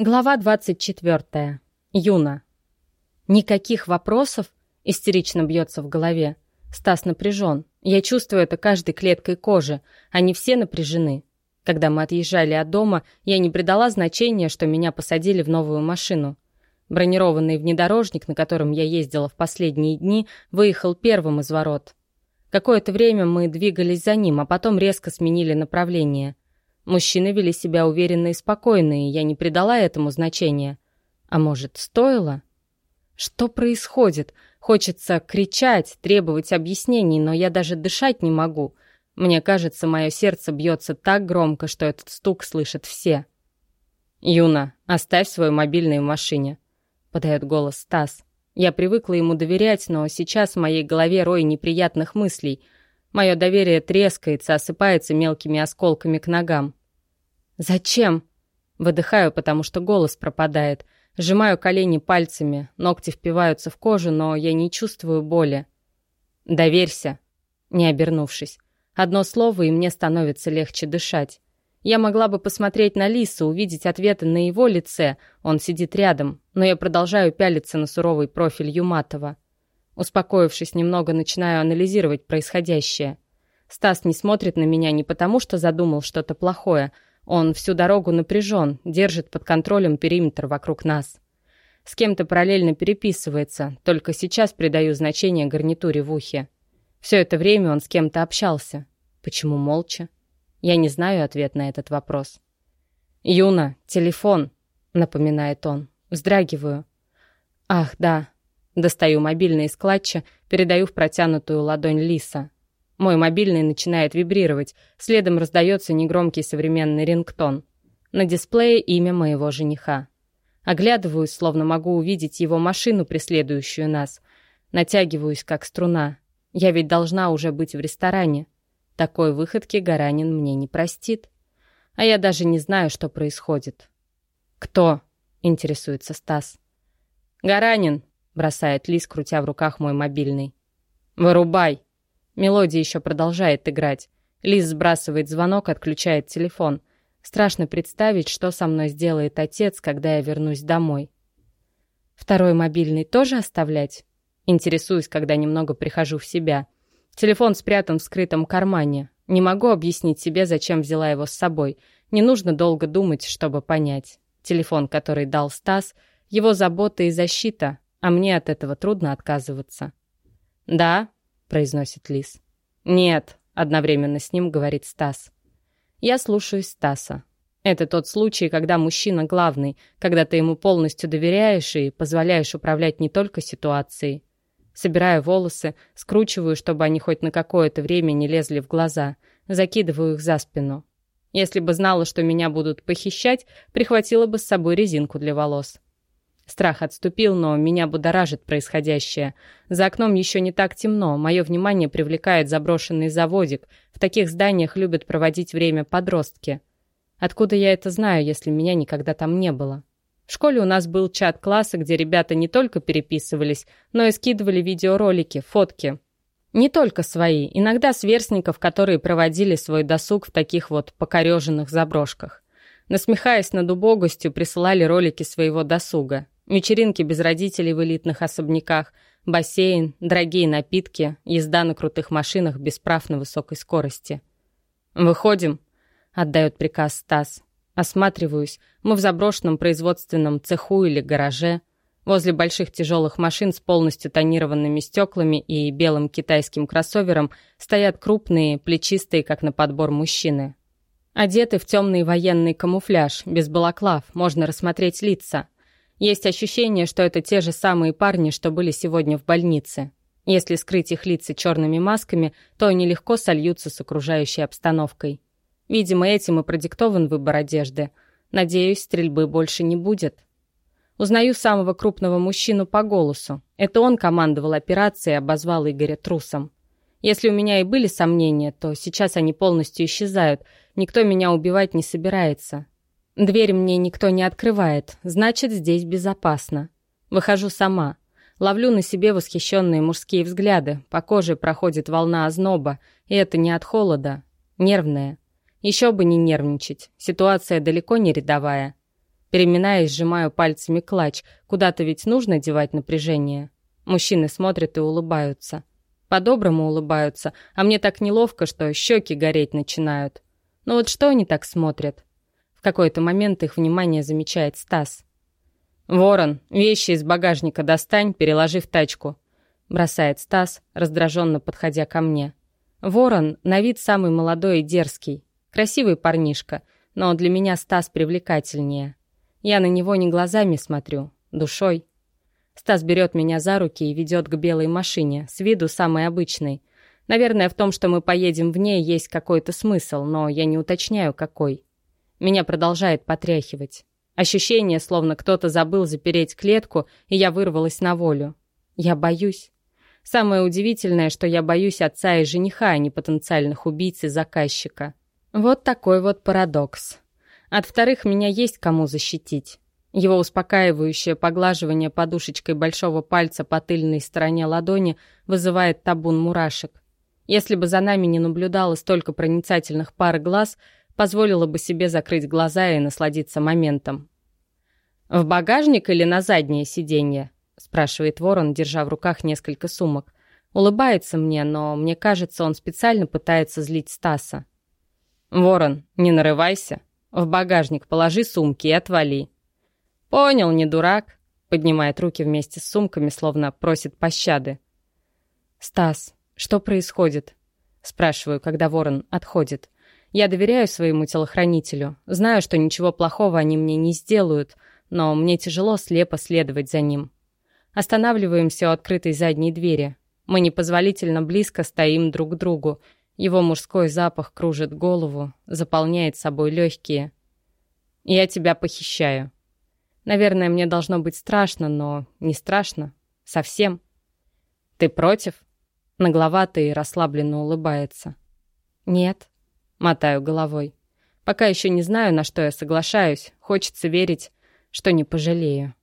Глава 24. Юна. Никаких вопросов? Истерично бьется в голове. Стас напряжен. Я чувствую это каждой клеткой кожи. Они все напряжены. Когда мы отъезжали от дома, я не придала значения, что меня посадили в новую машину. Бронированный внедорожник, на котором я ездила в последние дни, выехал первым из ворот. Какое-то время мы двигались за ним, а потом резко сменили направление. Мужчины вели себя уверенно и спокойно, и я не придала этому значения. А может, стоило? Что происходит? Хочется кричать, требовать объяснений, но я даже дышать не могу. Мне кажется, мое сердце бьется так громко, что этот стук слышат все. «Юна, оставь свой мобильный в машине», — подает голос Стас. Я привыкла ему доверять, но сейчас в моей голове рой неприятных мыслей. Мое доверие трескается, осыпается мелкими осколками к ногам. «Зачем?» Выдыхаю, потому что голос пропадает. Сжимаю колени пальцами, ногти впиваются в кожу, но я не чувствую боли. «Доверься», не обернувшись. Одно слово, и мне становится легче дышать. Я могла бы посмотреть на Лису, увидеть ответы на его лице, он сидит рядом, но я продолжаю пялиться на суровый профиль Юматова. Успокоившись немного, начинаю анализировать происходящее. Стас не смотрит на меня не потому, что задумал что-то плохое, он всю дорогу напряжен, держит под контролем периметр вокруг нас. С кем-то параллельно переписывается, только сейчас придаю значение гарнитуре в ухе. Все это время он с кем-то общался. Почему молча? Я не знаю ответ на этот вопрос. «Юна, телефон», — напоминает он. Вздрагиваю. «Ах, да». Достаю мобильный из клатча, передаю в протянутую ладонь Лиса. Мой мобильный начинает вибрировать, следом раздается негромкий современный рингтон. На дисплее имя моего жениха. Оглядываюсь, словно могу увидеть его машину, преследующую нас. Натягиваюсь, как струна. Я ведь должна уже быть в ресторане. Такой выходки Гаранин мне не простит. А я даже не знаю, что происходит. «Кто?» — интересуется Стас. «Гаранин!» — бросает Лис, крутя в руках мой мобильный. «Вырубай!» Мелодия еще продолжает играть. Лиз сбрасывает звонок, отключает телефон. Страшно представить, что со мной сделает отец, когда я вернусь домой. Второй мобильный тоже оставлять? Интересуюсь, когда немного прихожу в себя. Телефон спрятан в скрытом кармане. Не могу объяснить себе, зачем взяла его с собой. Не нужно долго думать, чтобы понять. Телефон, который дал Стас, его забота и защита, а мне от этого трудно отказываться. «Да», — произносит Лис. «Нет», — одновременно с ним говорит Стас. Я слушаюсь Стаса. Это тот случай, когда мужчина главный, когда ты ему полностью доверяешь и позволяешь управлять не только ситуацией. Собираю волосы, скручиваю, чтобы они хоть на какое-то время не лезли в глаза, закидываю их за спину. Если бы знала, что меня будут похищать, прихватила бы с собой резинку для волос. Страх отступил, но меня будоражит происходящее. За окном еще не так темно, мое внимание привлекает заброшенный заводик. В таких зданиях любят проводить время подростки. Откуда я это знаю, если меня никогда там не было? В школе у нас был чат класса, где ребята не только переписывались, но и скидывали видеоролики, фотки. Не только свои, иногда сверстников, которые проводили свой досуг в таких вот покореженных заброшках. Насмехаясь над убогостью, присылали ролики своего досуга. Вечеринки без родителей в элитных особняках, бассейн, дорогие напитки, езда на крутых машинах без прав на высокой скорости. «Выходим», — отдает приказ Стас. Осматриваюсь. Мы в заброшенном производственном цеху или гараже. Возле больших тяжелых машин с полностью тонированными стеклами и белым китайским кроссовером стоят крупные, плечистые, как на подбор, мужчины. Одеты в темный военный камуфляж, без балаклав, можно рассмотреть лица — есть ощущение, что это те же самые парни, что были сегодня в больнице. Если скрыть их лица черными масками, то они легко сольются с окружающей обстановкой. Видимо, этим и продиктован выбор одежды. Надеюсь, стрельбы больше не будет. Узнаю самого крупного мужчину по голосу. Это он командовал операцией и обозвал Игоря трусом. Если у меня и были сомнения, то сейчас они полностью исчезают. Никто меня убивать не собирается. Дверь мне никто не открывает, значит, здесь безопасно. Выхожу сама. Ловлю на себе восхищенные мужские взгляды. По коже проходит волна озноба, и это не от холода. Нервная. Еще бы не нервничать. Ситуация далеко не рядовая. Переминаясь, сжимаю пальцами клатч. Куда-то ведь нужно девать напряжение. Мужчины смотрят и улыбаются. По-доброму улыбаются, а мне так неловко, что щеки гореть начинают. Но вот что они так смотрят? В какой-то момент их внимание замечает Стас. «Ворон, вещи из багажника достань, переложи в тачку», — бросает Стас, раздраженно подходя ко мне. Ворон на вид самый молодой и дерзкий. Красивый парнишка, но для меня Стас привлекательнее. Я на него не глазами смотрю, душой. Стас берет меня за руки и ведет к белой машине, с виду самой обычной. Наверное, в том, что мы поедем в ней, есть какой-то смысл, но я не уточняю, какой. Меня продолжает потряхивать. Ощущение, словно кто-то забыл запереть клетку, и я вырвалась на волю. Я боюсь. Самое удивительное, что я боюсь отца и жениха, а не потенциальных убийц и заказчика. Вот такой вот парадокс. От вторых меня есть кому защитить. Его успокаивающее поглаживание подушечкой большого пальца по тыльной стороне ладони вызывает табун мурашек. Если бы за нами не наблюдало столько проницательных пар глаз, позволила бы себе закрыть глаза и насладиться моментом. «В багажник или на заднее сиденье?» — спрашивает ворон, держа в руках несколько сумок. Улыбается мне, но мне кажется, он специально пытается злить Стаса. «Ворон, не нарывайся. В багажник положи сумки и отвали». «Понял, не дурак», — поднимает руки вместе с сумками, словно просит пощады. «Стас, что происходит?» — спрашиваю, когда ворон отходит. Я доверяю своему телохранителю, знаю, что ничего плохого они мне не сделают, но мне тяжело слепо следовать за ним. Останавливаемся у открытой задней двери. Мы непозволительно близко стоим друг к другу. Его мужской запах кружит голову, заполняет собой легкие. «Я тебя похищаю». Наверное, мне должно быть страшно, но не страшно. Совсем. «Ты против?» Нагловатый и расслабленно улыбается. «Нет», — мотаю головой. «Пока еще не знаю, на что я соглашаюсь. Хочется верить, что не пожалею».